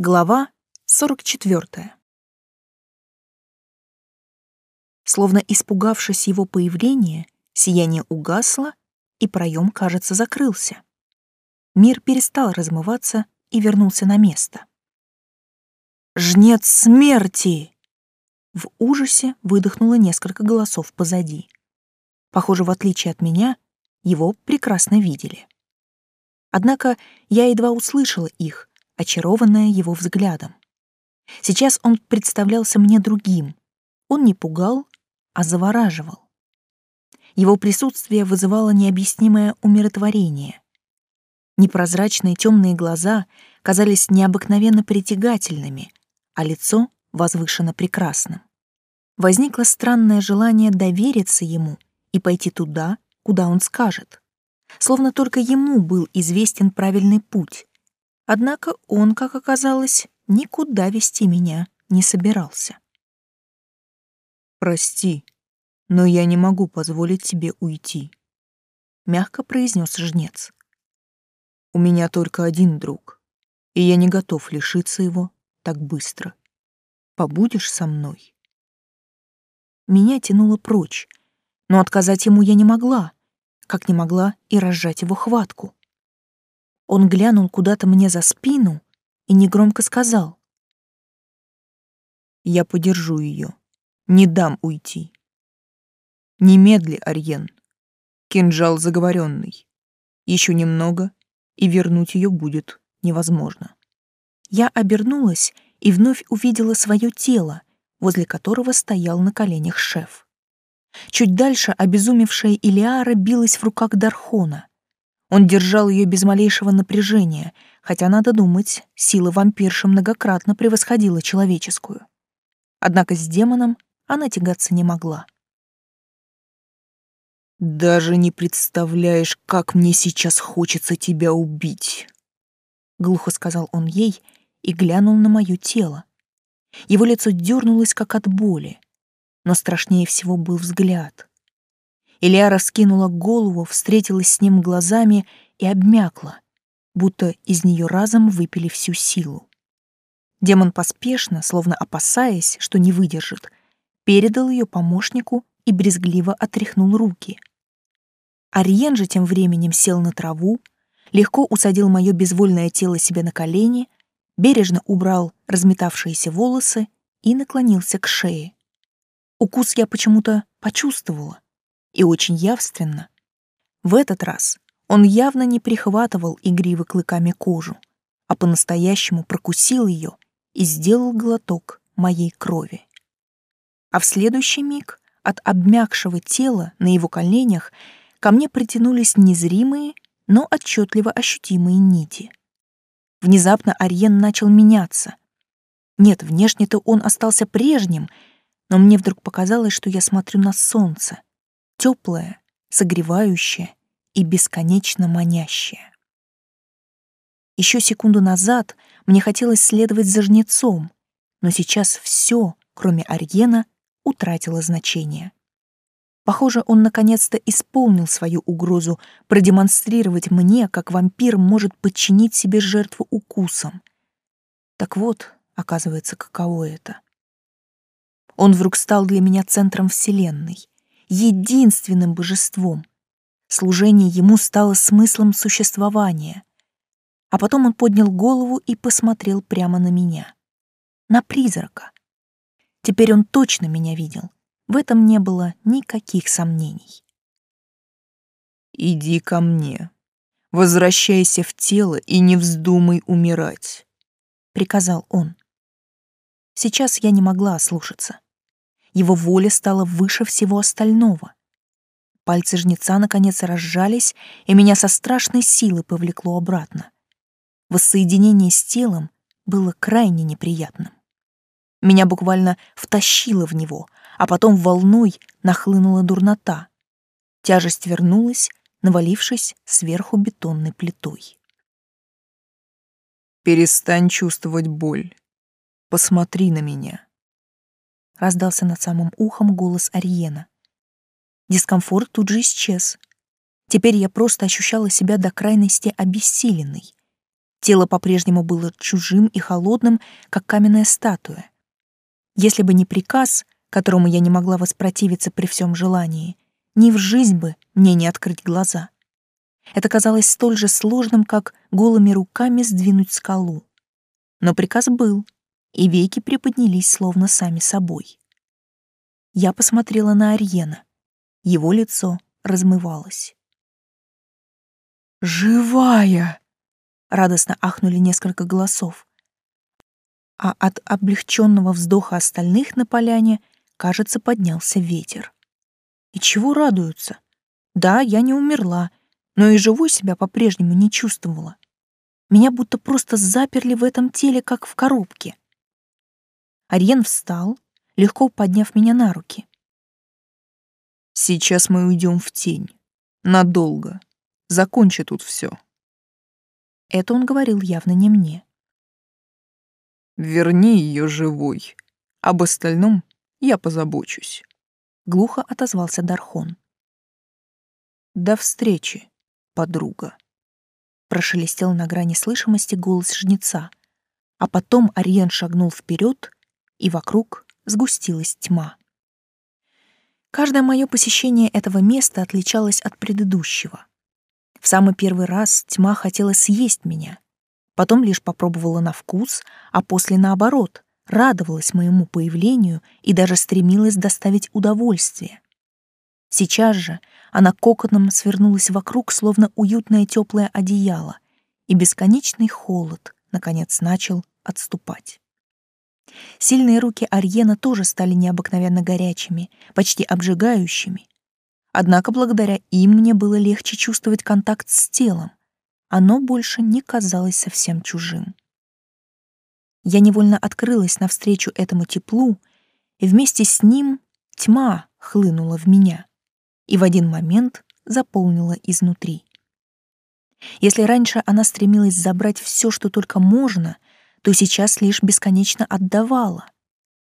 Глава 44. Словно испугавшись его появления, сияние угасло, и проем, кажется, закрылся. Мир перестал размываться и вернулся на место. «Жнец смерти!» В ужасе выдохнуло несколько голосов позади. Похоже, в отличие от меня, его прекрасно видели. Однако я едва услышала их, очарованная его взглядом. Сейчас он представлялся мне другим. Он не пугал, а завораживал. Его присутствие вызывало необъяснимое умиротворение. Непрозрачные темные глаза казались необыкновенно притягательными, а лицо возвышенно прекрасным. Возникло странное желание довериться ему и пойти туда, куда он скажет. Словно только ему был известен правильный путь, Однако он, как оказалось, никуда вести меня не собирался. «Прости, но я не могу позволить тебе уйти», — мягко произнес жнец. «У меня только один друг, и я не готов лишиться его так быстро. Побудешь со мной?» Меня тянуло прочь, но отказать ему я не могла, как не могла и разжать его хватку. Он глянул куда-то мне за спину и негромко сказал. «Я подержу ее, не дам уйти. Немедли, Арьен. Кинжал заговоренный. Еще немного, и вернуть ее будет невозможно». Я обернулась и вновь увидела свое тело, возле которого стоял на коленях шеф. Чуть дальше обезумевшая Илиара билась в руках Дархона. Он держал ее без малейшего напряжения, хотя, надо думать, сила вампирши многократно превосходила человеческую. Однако с демоном она тягаться не могла. «Даже не представляешь, как мне сейчас хочется тебя убить», — глухо сказал он ей и глянул на мое тело. Его лицо дернулось, как от боли, но страшнее всего был взгляд. Илья раскинула голову, встретилась с ним глазами и обмякла, будто из нее разом выпили всю силу. Демон поспешно, словно опасаясь, что не выдержит, передал ее помощнику и брезгливо отряхнул руки. Ариен же тем временем сел на траву, легко усадил мое безвольное тело себе на колени, бережно убрал разметавшиеся волосы и наклонился к шее. Укус я почему-то почувствовала, и очень явственно. В этот раз он явно не прихватывал игриво клыками кожу, а по-настоящему прокусил ее и сделал глоток моей крови. А в следующий миг от обмякшего тела на его коленях ко мне притянулись незримые, но отчетливо ощутимые нити. Внезапно Ариен начал меняться. Нет, внешне-то он остался прежним, но мне вдруг показалось, что я смотрю на солнце, теплое, согревающее и бесконечно манящее. Еще секунду назад мне хотелось следовать за жнецом, но сейчас все, кроме Арьена, утратило значение. Похоже, он наконец-то исполнил свою угрозу продемонстрировать мне, как вампир может подчинить себе жертву укусом. Так вот, оказывается, каково это. Он вдруг стал для меня центром Вселенной, единственным божеством. Служение ему стало смыслом существования. А потом он поднял голову и посмотрел прямо на меня. На призрака. Теперь он точно меня видел. В этом не было никаких сомнений. «Иди ко мне. Возвращайся в тело и не вздумай умирать», — приказал он. Сейчас я не могла ослушаться. Его воля стала выше всего остального. Пальцы жнеца наконец разжались, и меня со страшной силой повлекло обратно. Воссоединение с телом было крайне неприятным. Меня буквально втащило в него, а потом волной нахлынула дурнота. Тяжесть вернулась, навалившись сверху бетонной плитой. «Перестань чувствовать боль. Посмотри на меня», раздался над самым ухом голос Ариена. Дискомфорт тут же исчез. Теперь я просто ощущала себя до крайности обессиленной. Тело по-прежнему было чужим и холодным, как каменная статуя. Если бы не приказ, которому я не могла воспротивиться при всем желании, ни в жизнь бы мне не открыть глаза. Это казалось столь же сложным, как голыми руками сдвинуть скалу. Но приказ был, и веки приподнялись словно сами собой. Я посмотрела на Ариена. Его лицо размывалось. «Живая!» — радостно ахнули несколько голосов. А от облегченного вздоха остальных на поляне, кажется, поднялся ветер. И чего радуются? Да, я не умерла, но и живой себя по-прежнему не чувствовала. Меня будто просто заперли в этом теле, как в коробке. Ариен встал, легко подняв меня на руки. «Сейчас мы уйдем в тень. Надолго. Закончи тут все. Это он говорил явно не мне. «Верни ее живой. Об остальном я позабочусь», — глухо отозвался Дархон. «До встречи, подруга», — прошелестел на грани слышимости голос жнеца, а потом Ариен шагнул вперед, и вокруг сгустилась тьма. Каждое мое посещение этого места отличалось от предыдущего. В самый первый раз тьма хотела съесть меня. Потом лишь попробовала на вкус, а после наоборот, радовалась моему появлению и даже стремилась доставить удовольствие. Сейчас же она коконом свернулась вокруг, словно уютное теплое одеяло, и бесконечный холод, наконец, начал отступать. Сильные руки Арьена тоже стали необыкновенно горячими, почти обжигающими, Однако благодаря им мне было легче чувствовать контакт с телом. Оно больше не казалось совсем чужим. Я невольно открылась навстречу этому теплу, и вместе с ним тьма хлынула в меня и в один момент заполнила изнутри. Если раньше она стремилась забрать все, что только можно, то сейчас лишь бесконечно отдавала —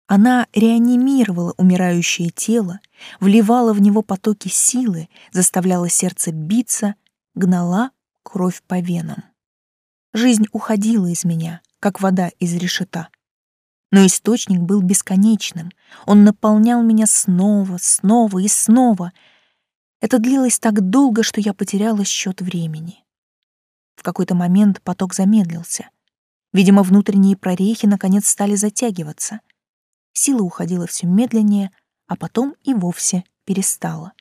она реанимировала умирающее тело, вливала в него потоки силы, заставляла сердце биться, гнала кровь по венам. Жизнь уходила из меня, как вода из решета. Но источник был бесконечным. Он наполнял меня снова, снова и снова. Это длилось так долго, что я потеряла счет времени. В какой-то момент поток замедлился. Видимо, внутренние прорехи наконец стали затягиваться — Сила уходила все медленнее, а потом и вовсе перестала.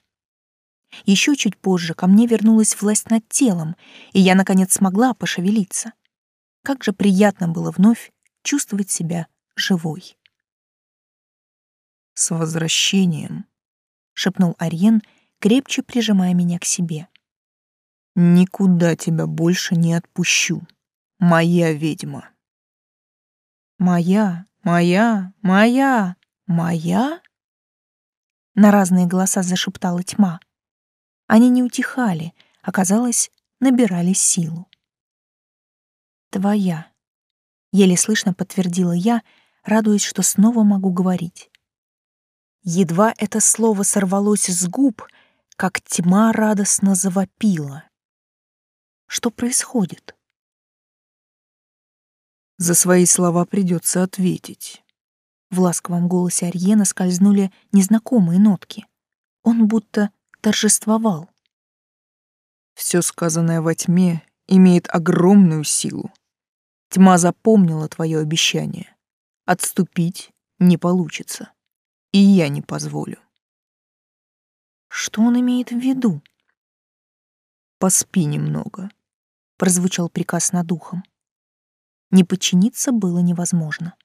Еще чуть позже ко мне вернулась власть над телом, и я, наконец, смогла пошевелиться. Как же приятно было вновь чувствовать себя живой. «С возвращением!» — шепнул Ариен, крепче прижимая меня к себе. «Никуда тебя больше не отпущу, моя ведьма». «Моя, «Моя, моя, моя?» На разные голоса зашептала тьма. Они не утихали, оказалось, набирали силу. «Твоя», — еле слышно подтвердила я, радуясь, что снова могу говорить. Едва это слово сорвалось с губ, как тьма радостно завопила. Что происходит? За свои слова придется ответить. В ласковом голосе Арьена скользнули незнакомые нотки. Он будто торжествовал. Все сказанное во тьме имеет огромную силу. Тьма запомнила твое обещание. Отступить не получится. И я не позволю. Что он имеет в виду? Поспи немного, прозвучал приказ над ухом. Не подчиниться было невозможно.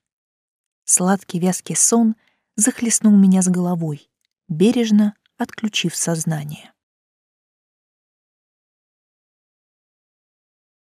Сладкий вязкий сон захлестнул меня с головой, бережно отключив сознание.